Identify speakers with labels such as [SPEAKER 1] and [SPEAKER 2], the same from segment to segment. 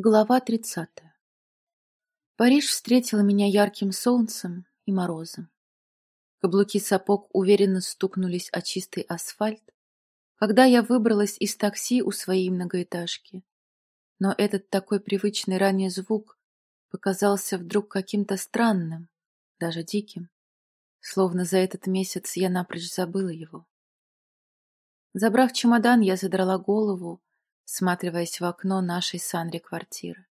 [SPEAKER 1] Глава 30. Париж встретил меня ярким солнцем и морозом. Каблуки сапог уверенно стукнулись о чистый асфальт, когда я выбралась из такси у своей многоэтажки. Но этот такой привычный ранее звук показался вдруг каким-то странным, даже диким, словно за этот месяц я напрочь забыла его. Забрав чемодан, я задрала голову, всматриваясь в окно нашей Санри квартиры.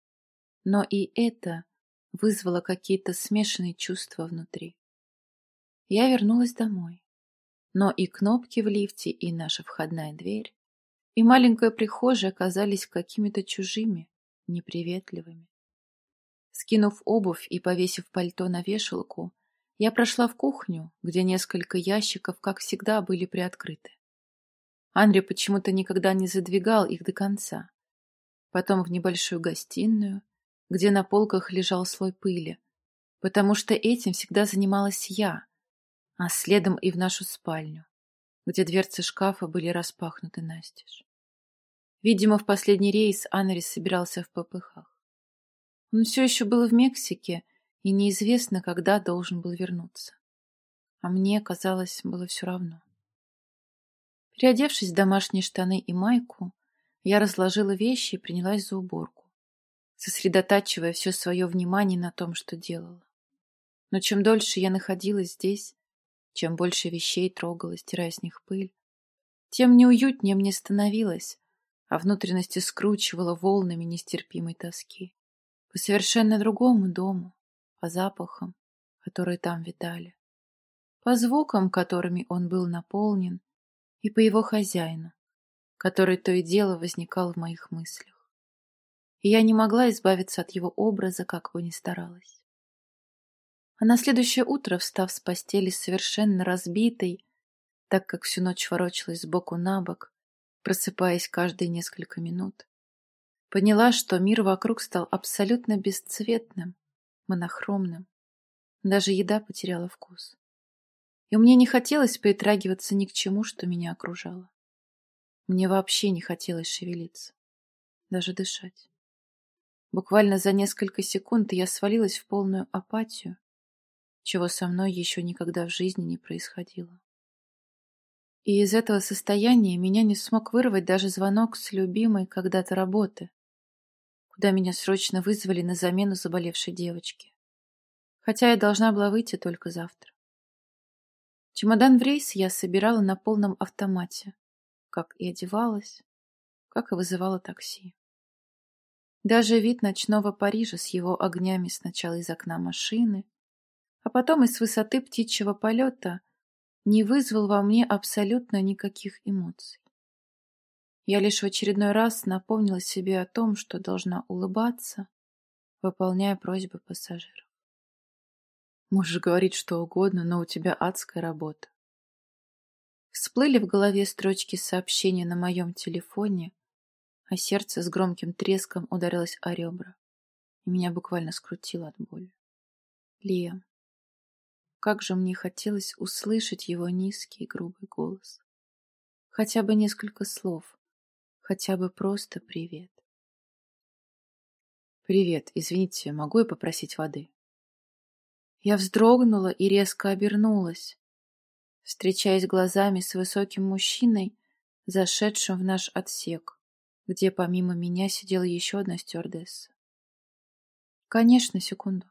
[SPEAKER 1] Но и это вызвало какие-то смешанные чувства внутри. Я вернулась домой. Но и кнопки в лифте, и наша входная дверь, и маленькая прихожая оказались какими-то чужими, неприветливыми. Скинув обувь и повесив пальто на вешалку, я прошла в кухню, где несколько ящиков, как всегда, были приоткрыты. Анри почему-то никогда не задвигал их до конца. Потом в небольшую гостиную, где на полках лежал слой пыли, потому что этим всегда занималась я, а следом и в нашу спальню, где дверцы шкафа были распахнуты настежь. Видимо, в последний рейс Анри собирался в ППХ. Он все еще был в Мексике, и неизвестно, когда должен был вернуться. А мне, казалось, было все равно. Переодевшись в домашние штаны и майку, я разложила вещи и принялась за уборку, сосредотачивая все свое внимание на том, что делала. Но чем дольше я находилась здесь, чем больше вещей трогала, стирая с них пыль, тем неуютнее мне становилось, а внутренности скручивала волнами нестерпимой тоски. По совершенно другому дому, по запахам, которые там витали, по звукам, которыми он был наполнен, и по его хозяину, который то и дело возникал в моих мыслях. И я не могла избавиться от его образа, как бы ни старалась. А на следующее утро, встав с постели совершенно разбитой, так как всю ночь ворочалась сбоку на бок, просыпаясь каждые несколько минут, поняла, что мир вокруг стал абсолютно бесцветным, монохромным. Даже еда потеряла вкус и мне не хотелось притрагиваться ни к чему, что меня окружало. Мне вообще не хотелось шевелиться, даже дышать. Буквально за несколько секунд я свалилась в полную апатию, чего со мной еще никогда в жизни не происходило. И из этого состояния меня не смог вырвать даже звонок с любимой когда-то работы, куда меня срочно вызвали на замену заболевшей девочки. Хотя я должна была выйти только завтра. Чемодан в рейс я собирала на полном автомате, как и одевалась, как и вызывала такси. Даже вид ночного Парижа с его огнями сначала из окна машины, а потом и с высоты птичьего полета не вызвал во мне абсолютно никаких эмоций. Я лишь в очередной раз напомнила себе о том, что должна улыбаться, выполняя просьбы пассажиров. Можешь говорить что угодно, но у тебя адская работа. Всплыли в голове строчки сообщения на моем телефоне, а сердце с громким треском ударилось о ребра, и меня буквально скрутило от боли. Лия. Как же мне хотелось услышать его низкий грубый голос. Хотя бы несколько слов, хотя бы просто привет. Привет, извините, могу я попросить воды? Я вздрогнула и резко обернулась, встречаясь глазами с высоким мужчиной, зашедшим в наш отсек, где помимо меня сидела еще одна стюардесса. Конечно, секунду.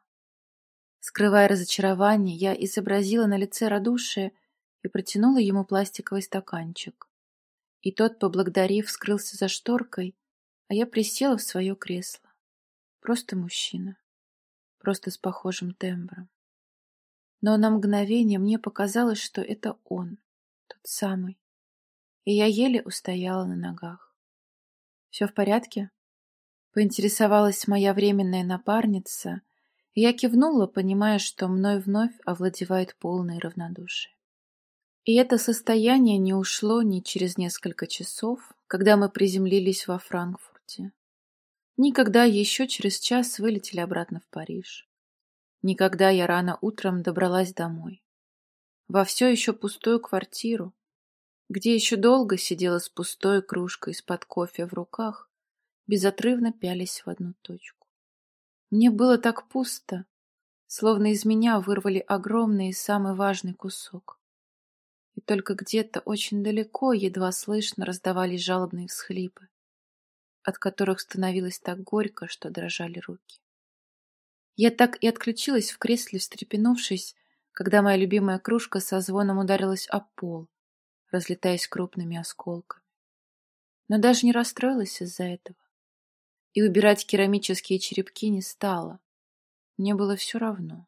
[SPEAKER 1] Скрывая разочарование, я изобразила на лице радушие и протянула ему пластиковый стаканчик. И тот, поблагодарив, скрылся за шторкой, а я присела в свое кресло. Просто мужчина. Просто с похожим тембром но на мгновение мне показалось, что это он, тот самый. И я еле устояла на ногах. «Все в порядке?» Поинтересовалась моя временная напарница, и я кивнула, понимая, что мной вновь овладевает полное равнодушие. И это состояние не ушло ни через несколько часов, когда мы приземлились во Франкфурте, ни когда еще через час вылетели обратно в Париж. Никогда я рано утром добралась домой. Во все еще пустую квартиру, где еще долго сидела с пустой кружкой из-под кофе в руках безотрывно пялись в одну точку. Мне было так пусто, словно из меня вырвали огромный и самый важный кусок. И только где-то очень далеко едва слышно раздавались жалобные всхлипы, от которых становилось так горько, что дрожали руки. Я так и отключилась в кресле, встрепенувшись, когда моя любимая кружка со звоном ударилась о пол, разлетаясь крупными осколками. Но даже не расстроилась из-за этого. И убирать керамические черепки не стала. Мне было все равно.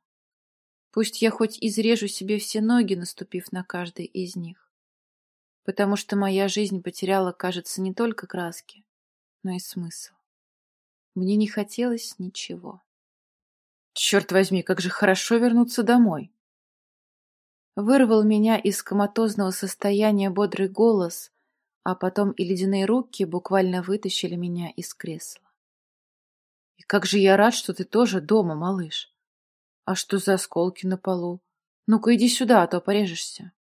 [SPEAKER 1] Пусть я хоть изрежу себе все ноги, наступив на каждый из них. Потому что моя жизнь потеряла, кажется, не только краски, но и смысл. Мне не хотелось ничего.
[SPEAKER 2] Черт возьми, как же хорошо вернуться домой
[SPEAKER 1] вырвал меня из коматозного состояния бодрый голос, а потом и ледяные руки буквально вытащили меня из кресла.
[SPEAKER 2] И как же я рад, что ты тоже дома, малыш. А что за осколки на полу? Ну-ка иди сюда, а то порежешься.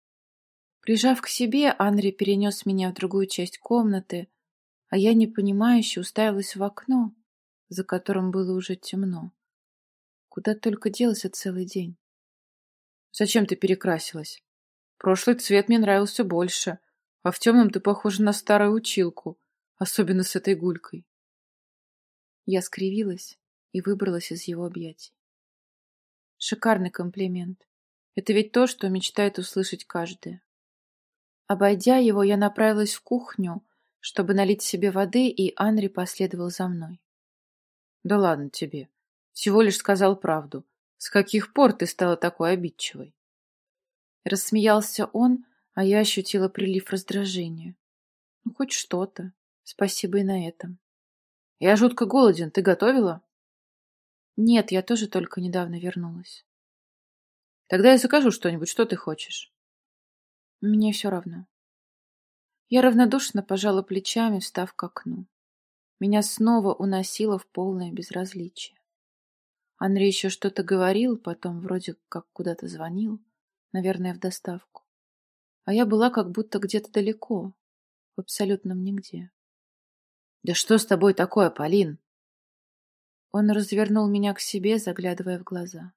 [SPEAKER 1] Прижав к себе, Анри перенес меня в другую часть комнаты, а я непонимающе уставилась в окно, за которым было уже темно. Куда только делся целый день.
[SPEAKER 2] Зачем ты перекрасилась? Прошлый цвет мне нравился больше, а в темном ты похожа на старую училку, особенно с этой гулькой.
[SPEAKER 1] Я скривилась и выбралась из его объятий. Шикарный комплимент. Это ведь то, что мечтает услышать каждая. Обойдя его, я направилась в кухню, чтобы налить себе воды, и Анри последовал за мной.
[SPEAKER 2] Да ладно тебе. Всего лишь сказал правду. С каких пор ты стала такой обидчивой?
[SPEAKER 1] Рассмеялся он, а я ощутила прилив раздражения. Ну, хоть что-то. Спасибо и на этом.
[SPEAKER 2] Я жутко голоден. Ты готовила?
[SPEAKER 1] Нет, я тоже только недавно вернулась.
[SPEAKER 2] Тогда я закажу что-нибудь. Что ты хочешь?
[SPEAKER 1] Мне все равно. Я равнодушно пожала плечами, встав к окну. Меня снова уносило в полное безразличие. Андрей еще что-то говорил, потом вроде как куда-то звонил, наверное, в доставку. А я была как будто где-то далеко, в абсолютном нигде.
[SPEAKER 2] «Да что с тобой такое, Полин?»
[SPEAKER 1] Он развернул меня к себе, заглядывая в глаза.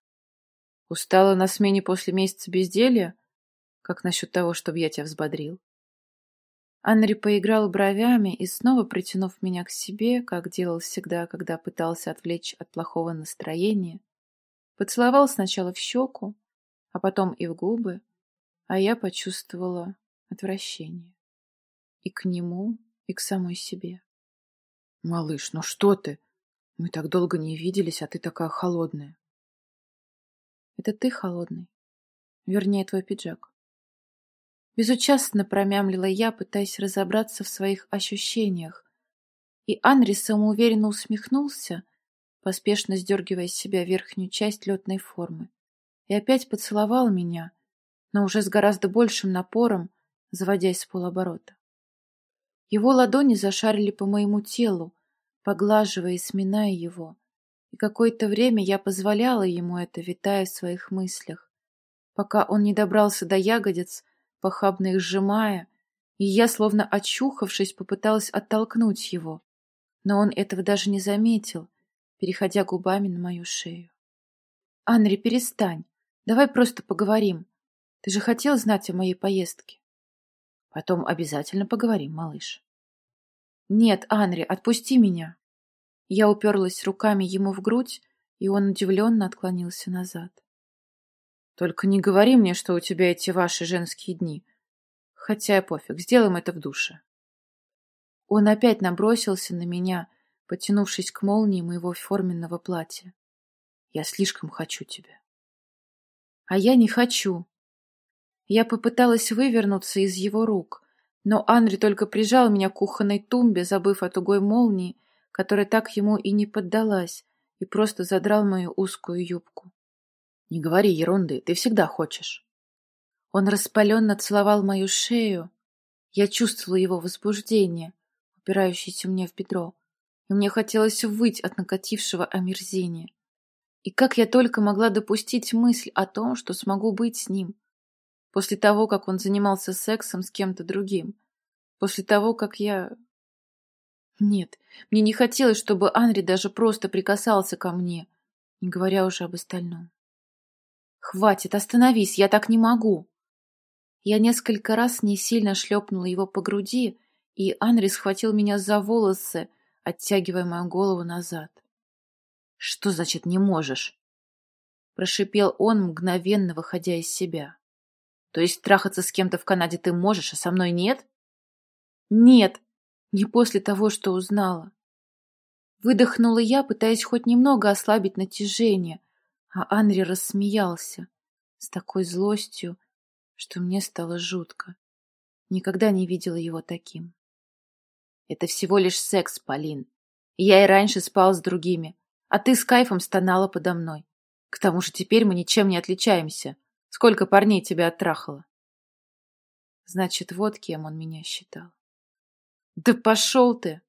[SPEAKER 2] «Устала на смене после месяца безделья? Как насчет того, чтобы я тебя взбодрил?»
[SPEAKER 1] Анри поиграл бровями и, снова притянув меня к себе, как делал всегда, когда пытался отвлечь от плохого настроения, поцеловал сначала в щеку, а потом и в губы, а я почувствовала отвращение. И к нему, и к самой себе.
[SPEAKER 2] «Малыш, ну что ты? Мы так долго не виделись, а ты такая холодная».
[SPEAKER 1] «Это ты холодный. Вернее, твой пиджак». Безучастно промямлила я, пытаясь разобраться в своих ощущениях. И Анри самоуверенно усмехнулся, поспешно сдергивая с себя верхнюю часть летной формы, и опять поцеловал меня, но уже с гораздо большим напором, заводясь с полоборота. Его ладони зашарили по моему телу, поглаживая и сминая его, и какое-то время я позволяла ему это, витая в своих мыслях, пока он не добрался до ягодиц, похабно их сжимая, и я, словно очухавшись, попыталась оттолкнуть его, но он этого даже не заметил, переходя губами на мою шею. «Анри, перестань, давай просто поговорим. Ты же хотел знать о моей поездке?»
[SPEAKER 2] «Потом обязательно поговорим, малыш».
[SPEAKER 1] «Нет, Анри, отпусти меня!» Я уперлась руками ему в грудь, и он удивленно отклонился назад.
[SPEAKER 2] Только не говори мне, что у тебя эти ваши женские дни. Хотя пофиг, сделаем это в душе.
[SPEAKER 1] Он опять набросился на меня, потянувшись к молнии моего форменного платья.
[SPEAKER 2] Я слишком хочу тебя.
[SPEAKER 1] А я не хочу. Я попыталась вывернуться из его рук, но Анри только прижал меня к кухонной тумбе, забыв о тугой молнии, которая так ему и не поддалась, и просто задрал мою узкую юбку.
[SPEAKER 2] Не говори ерунды, ты всегда хочешь.
[SPEAKER 1] Он распаленно целовал мою шею. Я чувствовала его возбуждение, упирающееся мне в бедро, и мне хотелось выть от накатившего омерзения. И как я только могла допустить мысль о том, что смогу быть с ним, после того, как он занимался сексом с кем-то другим, после того, как я... Нет, мне не хотелось, чтобы Анри даже просто прикасался ко мне, не говоря уже об остальном. «Хватит, остановись, я так не могу!» Я несколько раз не сильно шлепнула его по груди, и Анри схватил меня за волосы, оттягивая мою голову назад. «Что значит не можешь?» Прошипел он, мгновенно выходя из себя. «То есть трахаться с кем-то в Канаде ты можешь, а со мной нет?» «Нет, не после того, что узнала». Выдохнула я, пытаясь хоть немного ослабить натяжение, а Анри рассмеялся с такой злостью, что мне стало жутко. Никогда не видела его таким. Это всего лишь секс, Полин. Я и раньше спал с другими, а ты с кайфом стонала подо мной. К тому же теперь мы ничем не отличаемся. Сколько парней тебя оттрахало? Значит, вот кем он меня считал. Да пошел ты!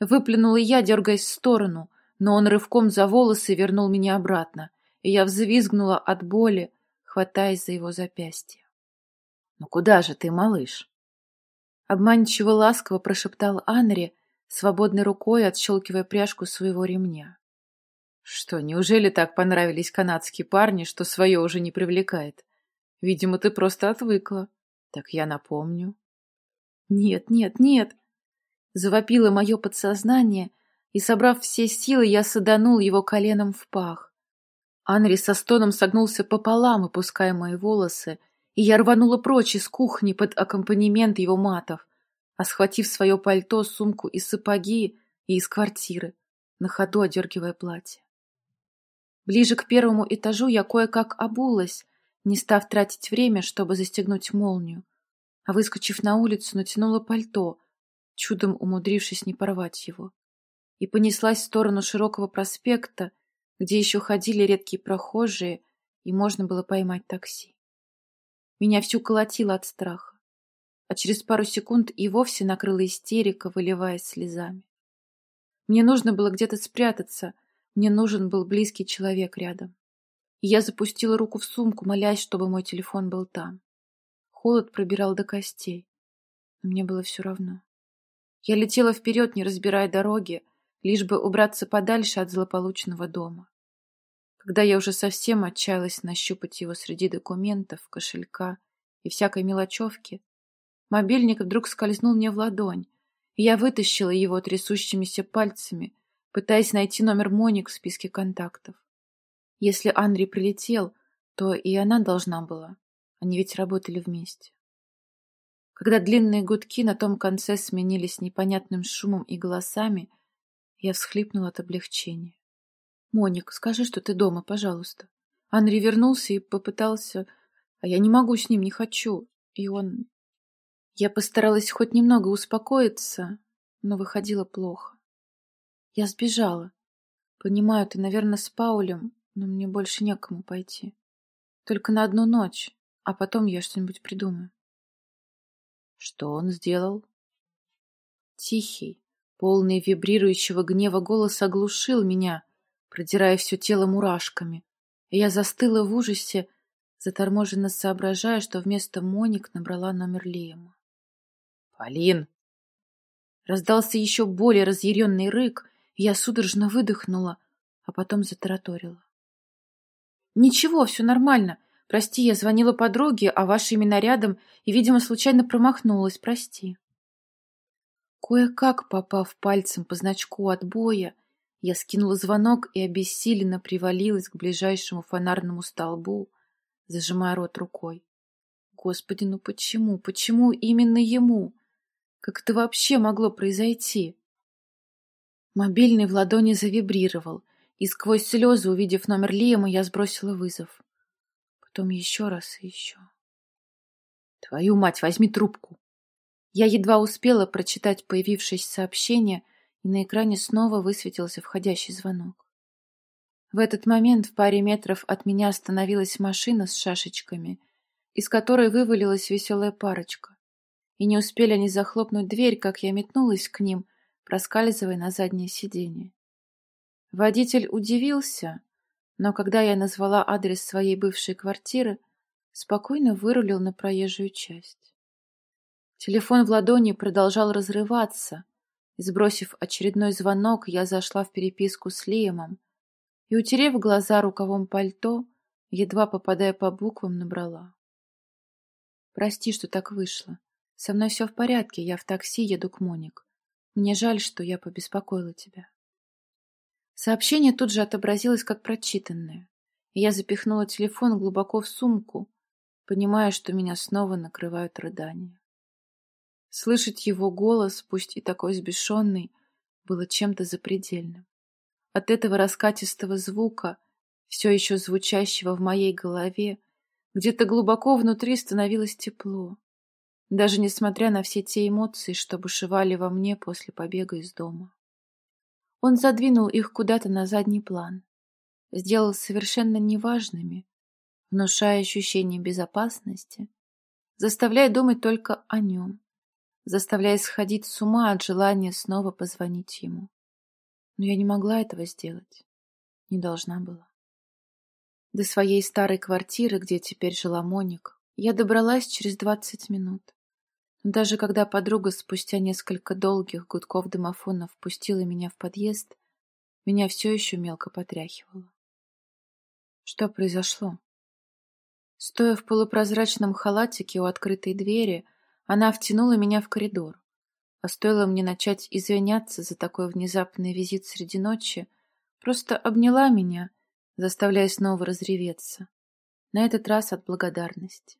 [SPEAKER 1] Выплюнула я, дергаясь в сторону, но он рывком за волосы вернул меня обратно, и я взвизгнула от боли, хватаясь за его запястье. «Ну куда же ты, малыш?» Обманчиво ласково прошептал Анри, свободной рукой отщелкивая пряжку своего ремня. «Что, неужели так понравились канадские парни, что свое уже не привлекает? Видимо, ты просто отвыкла. Так я напомню». «Нет, нет, нет!» Завопило мое подсознание, и, собрав все силы, я саданул его коленом в пах. Анри со стоном согнулся пополам, выпуская мои волосы, и я рванула прочь из кухни под аккомпанемент его матов, а схватив свое пальто, сумку и сапоги, и из квартиры, на ходу одергивая платье. Ближе к первому этажу я кое-как обулась, не став тратить время, чтобы застегнуть молнию, а выскочив на улицу, натянула пальто, чудом умудрившись не порвать его, и понеслась в сторону широкого проспекта, где еще ходили редкие прохожие, и можно было поймать такси. Меня всю колотило от страха, а через пару секунд и вовсе накрыла истерика, выливаясь слезами. Мне нужно было где-то спрятаться, мне нужен был близкий человек рядом. И я запустила руку в сумку, молясь, чтобы мой телефон был там. Холод пробирал до костей, но мне было все равно. Я летела вперед, не разбирая дороги, лишь бы убраться подальше от злополучного дома. Когда я уже совсем отчаялась нащупать его среди документов, кошелька и всякой мелочевки, мобильник вдруг скользнул мне в ладонь, и я вытащила его трясущимися пальцами, пытаясь найти номер Моник в списке контактов. Если Андрей прилетел, то и она должна была. Они ведь работали вместе. Когда длинные гудки на том конце сменились непонятным шумом и голосами, я всхлипнула от облегчения. «Моник, скажи, что ты дома, пожалуйста». Анри вернулся и попытался... А я не могу с ним, не хочу. И он... Я постаралась хоть немного успокоиться, но выходило плохо. Я сбежала. Понимаю, ты, наверное, с Паулем, но мне больше некому пойти. Только на одну ночь, а потом я что-нибудь придумаю. Что он сделал? Тихий, полный вибрирующего гнева голос оглушил меня, продирая все тело мурашками. Я застыла в ужасе, заторможенно соображая, что вместо Моник набрала номер Лема. «Полин!» Раздался еще более разъяренный рык, и я судорожно выдохнула, а потом затараторила. «Ничего, все нормально. Прости, я звонила подруге, а ваши имена рядом, и, видимо, случайно промахнулась. Прости». Кое-как, попав пальцем по значку отбоя, я скинула звонок и обессиленно привалилась к ближайшему фонарному столбу, зажимая рот рукой. Господи, ну почему, почему именно ему? Как это вообще могло произойти? Мобильный в ладони завибрировал, и сквозь слезы, увидев номер Лиема, я сбросила вызов. Потом еще раз и еще. Твою мать, возьми трубку. Я едва успела прочитать появившееся сообщение — и на экране снова высветился входящий звонок. В этот момент в паре метров от меня остановилась машина с шашечками, из которой вывалилась веселая парочка. И не успели они захлопнуть дверь, как я метнулась к ним, проскальзывая на заднее сиденье. Водитель удивился, но когда я назвала адрес своей бывшей квартиры, спокойно вырулил на проезжую часть. Телефон в ладони продолжал разрываться, Сбросив очередной звонок, я зашла в переписку с Лиемом и, утерев глаза рукавом пальто, едва попадая по буквам, набрала. «Прости, что так вышло. Со мной все в порядке, я в такси еду к Моник. Мне жаль, что я побеспокоила тебя». Сообщение тут же отобразилось как прочитанное, и я запихнула телефон глубоко в сумку, понимая, что меня снова накрывают рыдания. Слышать его голос, пусть и такой сбешенный, было чем-то запредельным. От этого раскатистого звука, все еще звучащего в моей голове, где-то глубоко внутри становилось тепло, даже несмотря на все те эмоции, что бушевали во мне после побега из дома. Он задвинул их куда-то на задний план, сделал совершенно неважными, внушая ощущение безопасности, заставляя думать только о нем, заставляя сходить с ума от желания снова позвонить ему. Но я не могла этого сделать. Не должна была. До своей старой квартиры, где теперь жила Моник, я добралась через двадцать минут. Но даже когда подруга спустя несколько долгих гудков домофона впустила меня в подъезд, меня все еще мелко потряхивало. Что произошло? Стоя в полупрозрачном халатике у открытой двери, она втянула меня в коридор. А стоило мне начать извиняться за такой внезапный визит среди ночи, просто обняла меня, заставляя снова разреветься. На этот раз от благодарности.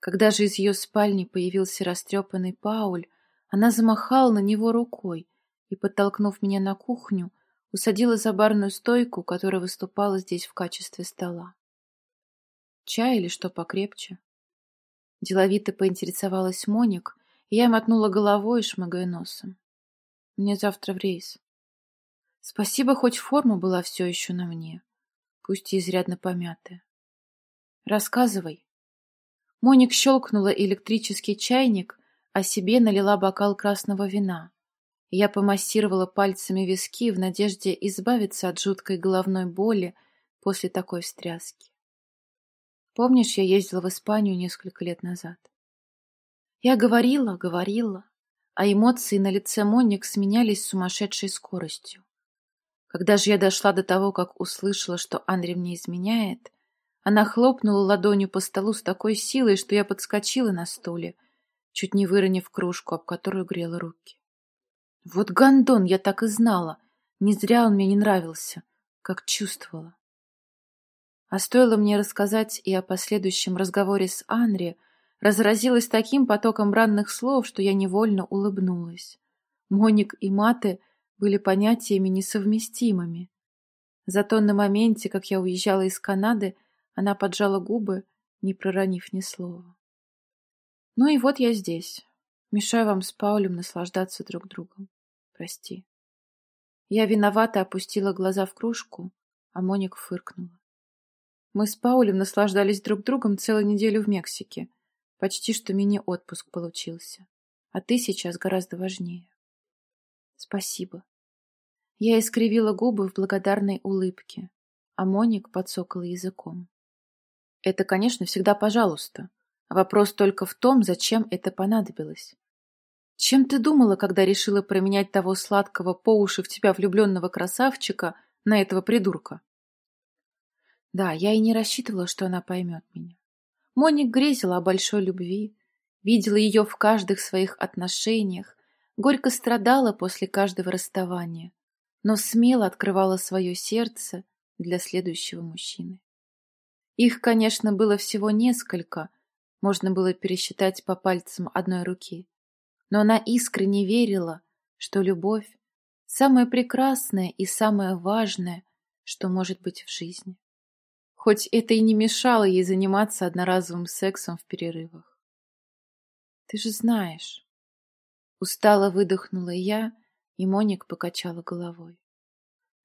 [SPEAKER 1] Когда же из ее спальни появился растрепанный Пауль, она замахала на него рукой и, подтолкнув меня на кухню, усадила за барную стойку, которая выступала здесь в качестве стола. Чай или что покрепче? Деловито поинтересовалась Моник, и я мотнула головой, шмыгая носом. Мне завтра в рейс. Спасибо, хоть форма была все еще на мне, пусть и изрядно помятая. Рассказывай. Моник щелкнула электрический чайник, а себе налила бокал красного вина. Я помассировала пальцами виски в надежде избавиться от жуткой головной боли после такой встряски. Помнишь, я ездила в Испанию несколько лет назад? Я говорила, говорила, а эмоции на лице Моник сменялись сумасшедшей скоростью. Когда же я дошла до того, как услышала, что Андрей мне изменяет, она хлопнула ладонью по столу с такой силой, что я подскочила на стуле, чуть не выронив кружку, об которую грела руки. Вот гондон, я так и знала. Не зря он мне не нравился, как чувствовала. А стоило мне рассказать и о последующем разговоре с Анри, разразилась таким потоком бранных слов, что я невольно улыбнулась. Моник и маты были понятиями несовместимыми. Зато на моменте, как я уезжала из Канады, она поджала губы, не проронив ни слова. Ну и вот я здесь. Мешаю вам с Паулем наслаждаться друг другом. Прости. Я виновато опустила глаза в кружку, а Моник фыркнула. Мы с Паулем наслаждались друг другом целую неделю в Мексике. Почти что мини-отпуск получился. А ты сейчас гораздо важнее. Спасибо. Я искривила губы в благодарной улыбке, а Моник подсокала языком. Это, конечно, всегда пожалуйста. Вопрос только в том, зачем это понадобилось. Чем ты думала, когда решила променять того сладкого по уши в тебя влюбленного красавчика на этого придурка? Да, я и не рассчитывала, что она поймет меня. Моник грезила о большой любви, видела ее в каждых своих отношениях, горько страдала после каждого расставания, но смело открывала свое сердце для следующего мужчины. Их, конечно, было всего несколько, можно было пересчитать по пальцам одной руки, но она искренне верила, что любовь – самое прекрасное и самое важное, что может быть в жизни хоть это и не мешало ей заниматься одноразовым сексом в перерывах. «Ты же знаешь...» Устало выдохнула я, и Моник покачала головой.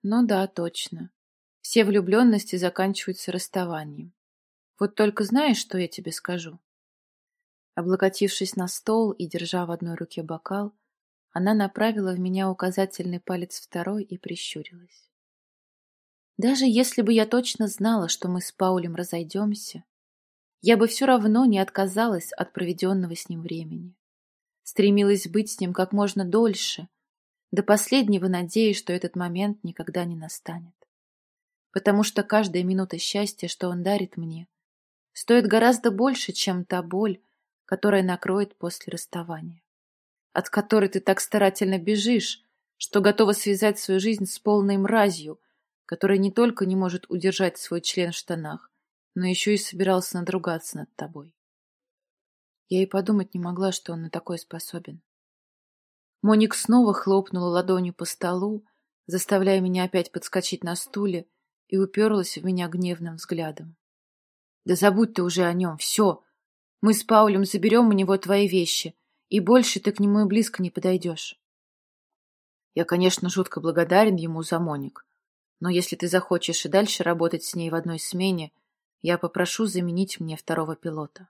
[SPEAKER 1] «Ну да, точно. Все влюбленности заканчиваются расставанием. Вот только знаешь, что я тебе скажу?» Облокотившись на стол и держа в одной руке бокал, она направила в меня указательный палец второй и прищурилась. Даже если бы я точно знала, что мы с Паулем разойдемся, я бы все равно не отказалась от проведенного с ним времени. Стремилась быть с ним как можно дольше, до последнего надеясь, что этот момент никогда не настанет. Потому что каждая минута счастья, что он дарит мне, стоит гораздо больше, чем та боль, которая накроет после расставания, от которой ты так старательно бежишь, что готова связать свою жизнь с полной мразью, которая не только не может удержать свой член в штанах, но еще и собирался надругаться над тобой. Я и подумать не могла, что он на такое способен. Моник снова хлопнула ладонью по столу, заставляя меня опять подскочить на стуле, и уперлась в меня гневным взглядом. «Да забудь ты уже о нем, все! Мы с Паулем заберем у него твои вещи, и больше ты к нему и близко не подойдешь». Я, конечно, жутко благодарен ему за Моник, но если ты захочешь и дальше работать с ней в одной смене, я попрошу заменить мне второго пилота.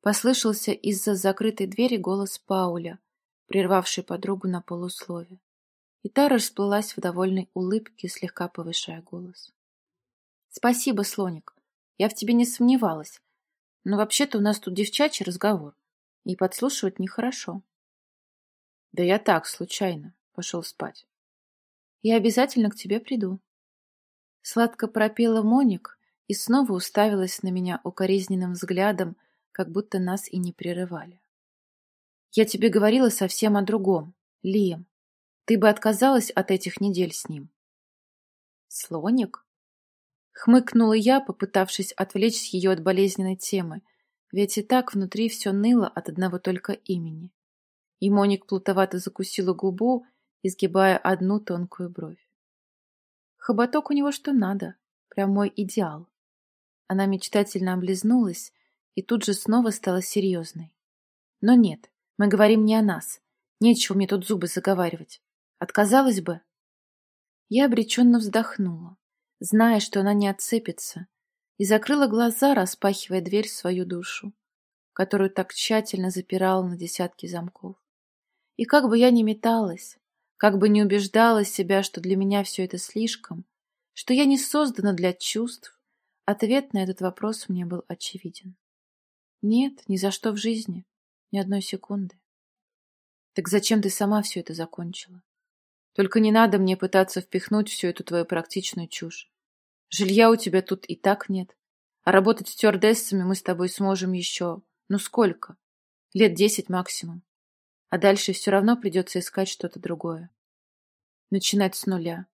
[SPEAKER 1] Послышался из-за закрытой двери голос Пауля, прервавший подругу на полуслове. И та расплылась в довольной улыбке, слегка повышая голос. «Спасибо, слоник. Я в тебе не сомневалась. Но вообще-то у нас тут девчачий разговор, и подслушивать нехорошо». «Да я так, случайно. Пошел спать». «Я обязательно к тебе приду». Сладко пропела Моник и снова уставилась на меня укоризненным взглядом, как будто нас и не прерывали. Я тебе говорила совсем о другом, Лием. Ты бы отказалась от этих недель с ним. Слоник? Хмыкнула я, попытавшись отвлечь ее от болезненной темы, ведь и так внутри все ныло от одного только имени. И Моник плутовато закусила губу, изгибая одну тонкую бровь. Хоботок у него что надо, прям мой идеал. Она мечтательно облизнулась и тут же снова стала серьезной. Но нет, мы говорим не о нас. Нечего мне тут зубы заговаривать. Отказалась бы? Я обреченно вздохнула, зная, что она не отцепится, и закрыла глаза, распахивая дверь в свою душу, которую так тщательно запирала на десятки замков. И как бы я ни металась, как бы ни убеждала себя, что для меня все это слишком, что я не создана для чувств, ответ на этот вопрос мне был очевиден. Нет, ни за что в жизни. Ни одной секунды. Так зачем ты сама все это закончила? Только не надо мне пытаться впихнуть всю эту твою практичную чушь. Жилья у тебя тут и так нет. А работать стюардессами мы с тобой сможем еще... Ну сколько? Лет десять максимум. А дальше все равно придется искать что-то другое. Начинать с нуля.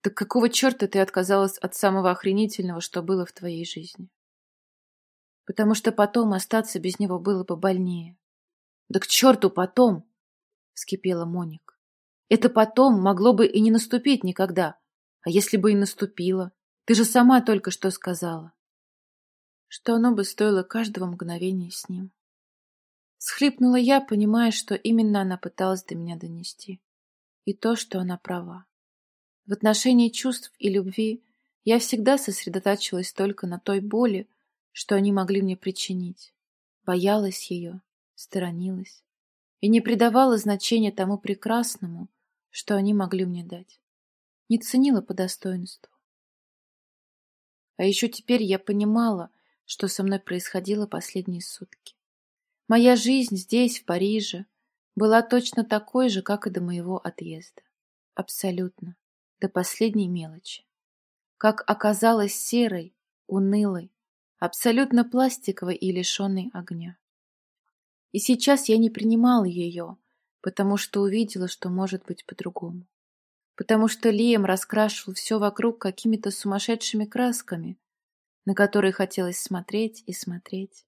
[SPEAKER 1] Так какого черта ты отказалась от самого охренительного, что было в твоей жизни? Потому что потом остаться без него было бы больнее. Да к черту потом! — вскипела Моник. Это потом могло бы и не наступить никогда. А если бы и наступило? Ты же сама только что сказала. Что оно бы стоило каждого мгновения с ним. Схлипнула я, понимая, что именно она пыталась до меня донести. И то, что она права. В отношении чувств и любви я всегда сосредотачивалась только на той боли, что они могли мне причинить. Боялась ее, сторонилась и не придавала значения тому прекрасному, что они могли мне дать. Не ценила по достоинству. А еще теперь я понимала, что со мной происходило последние сутки. Моя жизнь здесь, в Париже, была точно такой же, как и до моего отъезда. Абсолютно. До последней мелочи. Как оказалась серой, унылой, абсолютно пластиковой и лишенной огня. И сейчас я не принимала ее, потому что увидела, что может быть по-другому. Потому что Лием раскрашивал все вокруг какими-то сумасшедшими красками, на которые хотелось смотреть и смотреть,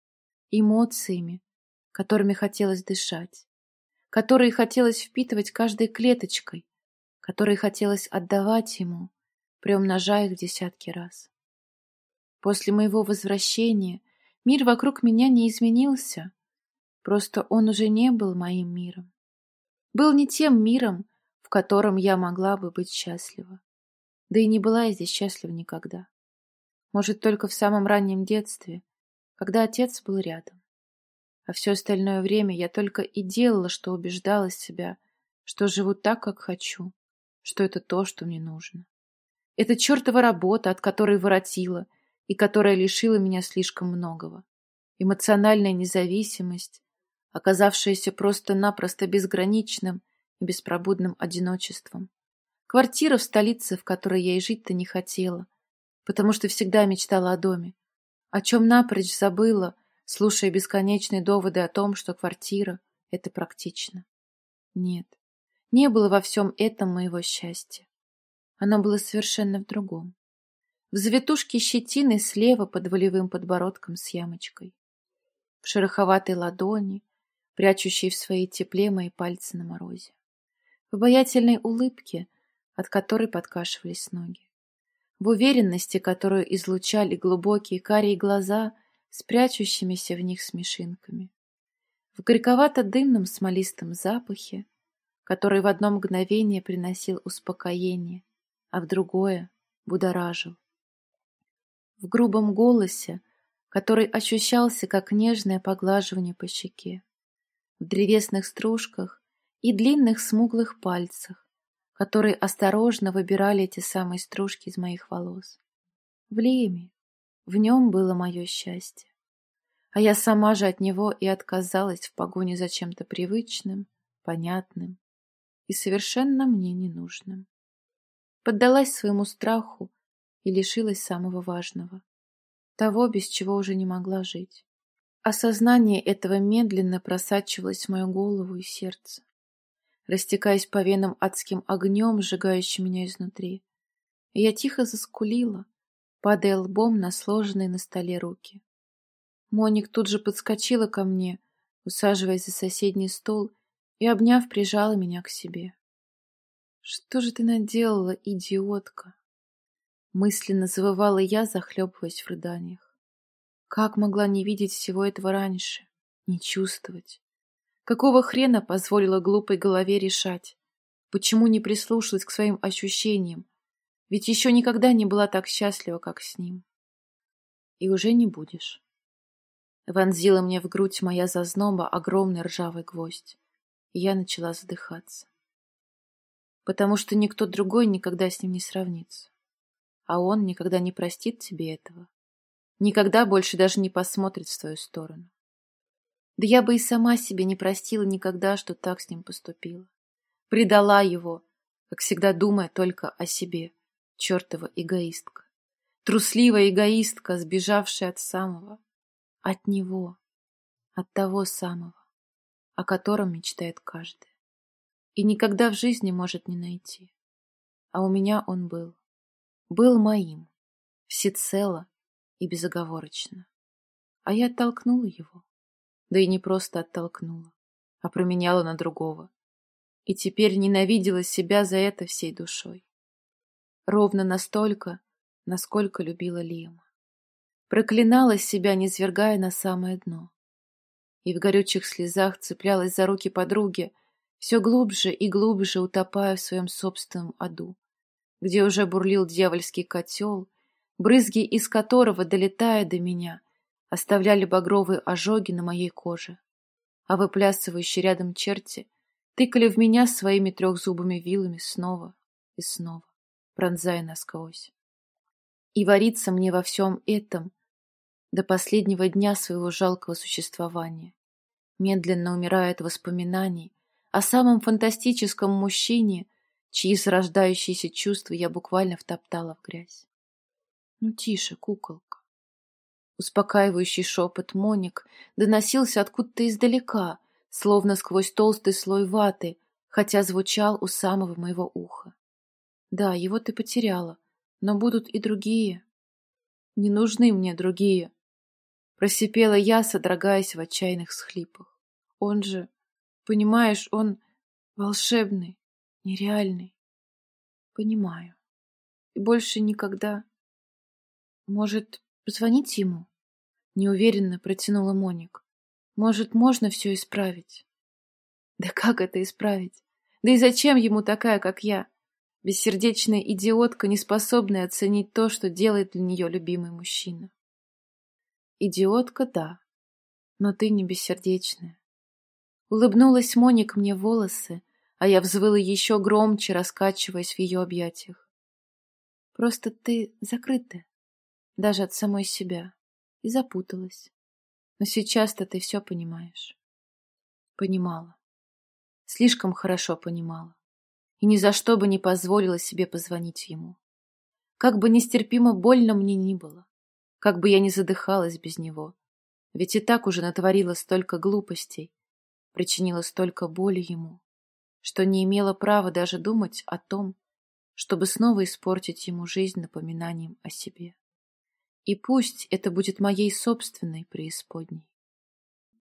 [SPEAKER 1] эмоциями, которыми хотелось дышать, которые хотелось впитывать каждой клеточкой, которые хотелось отдавать ему, приумножая их десятки раз. После моего возвращения мир вокруг меня не изменился, Просто он уже не был моим миром. Был не тем миром, в котором я могла бы быть счастлива. Да и не была я здесь счастлива никогда. Может, только в самом раннем детстве, когда отец был рядом. А все остальное время я только и делала, что убеждала себя, что живу так, как хочу, что это то, что мне нужно. Это чертова работа, от которой воротила и которая лишила меня слишком многого. Эмоциональная независимость, оказавшееся просто-напросто безграничным и беспробудным одиночеством. Квартира в столице, в которой я и жить-то не хотела, потому что всегда мечтала о доме, о чем напрочь забыла, слушая бесконечные доводы о том, что квартира — это практично. Нет, не было во всем этом моего счастья. Оно было совершенно в другом. В завитушке щетины слева под волевым подбородком с ямочкой. В шероховатой ладони, прячущей в своей тепле мои пальцы на морозе. В обаятельной улыбке, от которой подкашивались ноги. В уверенности, которую излучали глубокие карие глаза с прячущимися в них смешинками. В горьковато-дымном смолистом запахе, который в одно мгновение приносил успокоение, а в другое будоражил. В грубом голосе, который ощущался как нежное поглаживание по щеке. В древесных стружках и длинных смуглых пальцах, которые осторожно выбирали эти самые стружки из моих волос. В Леме, в нем было мое счастье. А я сама же от него и отказалась в погоне за чем-то привычным, понятным и совершенно мне ненужным. Поддалась своему страху и лишилась самого важного, того, без чего уже не могла жить. Осознание этого медленно просачивалось в мою голову и сердце, растекаясь по венам адским огнем, сжигающим меня изнутри. И я тихо заскулила, падая лбом на сложенные на столе руки. Моник тут же подскочила ко мне, усаживаясь за соседний стол и, обняв, прижала меня к себе. «Что же ты наделала, идиотка?» Мысленно завывала я, захлебываясь в рыданиях. Как могла не видеть всего этого раньше, не чувствовать? Какого хрена позволила глупой голове решать? Почему не прислушалась к своим ощущениям? Ведь еще никогда не была так счастлива, как с ним. И уже не будешь. Вонзила мне в грудь моя зазноба огромный ржавый гвоздь, и я начала задыхаться. Потому что никто другой никогда с ним не сравнится. А он никогда не простит тебе этого. Никогда больше даже не посмотрит в твою сторону. Да я бы и сама себе не простила никогда, что так с ним поступила. Предала его, как всегда думая только о себе, чертова эгоистка. Трусливая эгоистка, сбежавшая от самого, от него, от того самого, о котором мечтает каждый. И никогда в жизни может не найти. А у меня он был. Был моим, всецело и безоговорочно. А я оттолкнула его. Да и не просто оттолкнула, а променяла на другого. И теперь ненавидела себя за это всей душой. Ровно настолько, насколько любила Лиама. Проклинала себя, низвергая на самое дно. И в горючих слезах цеплялась за руки подруги, все глубже и глубже утопая в своем собственном аду, где уже бурлил дьявольский котел, брызги из которого, долетая до меня, оставляли багровые ожоги на моей коже, а выплясывающие рядом черти тыкали в меня своими трехзубыми вилами снова и снова, пронзая насквозь. И вариться мне во всем этом до последнего дня своего жалкого существования, медленно умирает воспоминаний о самом фантастическом мужчине, чьи зарождающиеся чувства я буквально втоптала в грязь. Ну, тише, куколка. Успокаивающий шепот Моник доносился откуда-то издалека, словно сквозь толстый слой ваты, хотя звучал у самого моего уха. Да, его ты потеряла, но будут и другие. Не нужны мне другие. Просипела я, содрогаясь в отчаянных схлипах. Он же, понимаешь, он волшебный, нереальный. Понимаю. И больше никогда... Может, позвонить ему? Неуверенно протянула Моник. Может, можно все исправить? Да как это исправить? Да и зачем ему такая, как я? Бессердечная идиотка, не способная оценить то, что делает для нее любимый мужчина. Идиотка, да, но ты не бессердечная. Улыбнулась Моник мне волосы, а я взвыла еще громче, раскачиваясь в ее объятиях. Просто ты закрытая даже от самой себя, и запуталась. Но сейчас-то ты все понимаешь. Понимала. Слишком хорошо понимала. И ни за что бы не позволила себе позвонить ему. Как бы нестерпимо больно мне ни было, как бы я ни задыхалась без него, ведь и так уже натворила столько глупостей, причинила столько боли ему, что не имела права даже думать о том, чтобы снова испортить ему жизнь напоминанием о себе. И пусть это будет моей собственной преисподней.